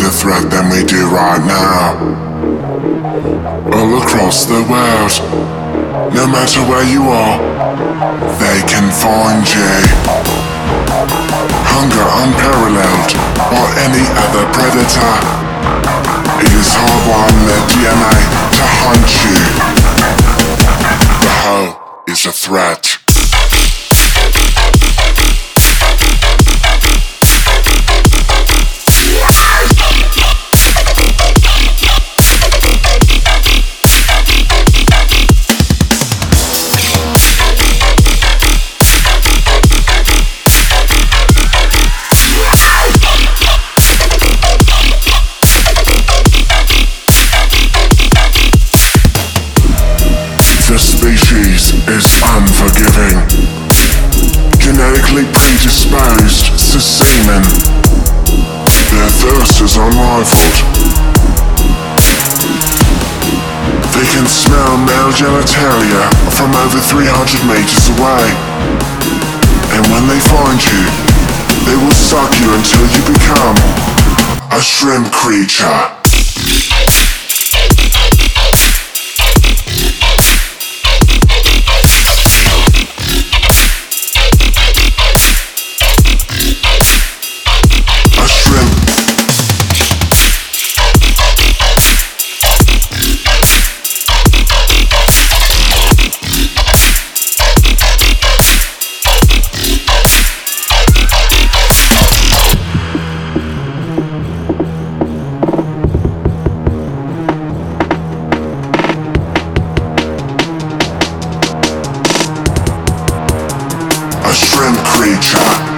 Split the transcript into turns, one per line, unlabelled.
bigger threat than we do right now. All across the world, no matter where you are, they can find you. Hunger unparalleled or any other predator. It is hardwired in their DNA to hunt you. The hoe is a threat. Unforgiving. Genetically predisposed to semen. Their thirst is unrivaled. They can smell male genitalia from over 300 meters away. And when they find you, they will suck you until you become a shrimp creature. A shrimp creature.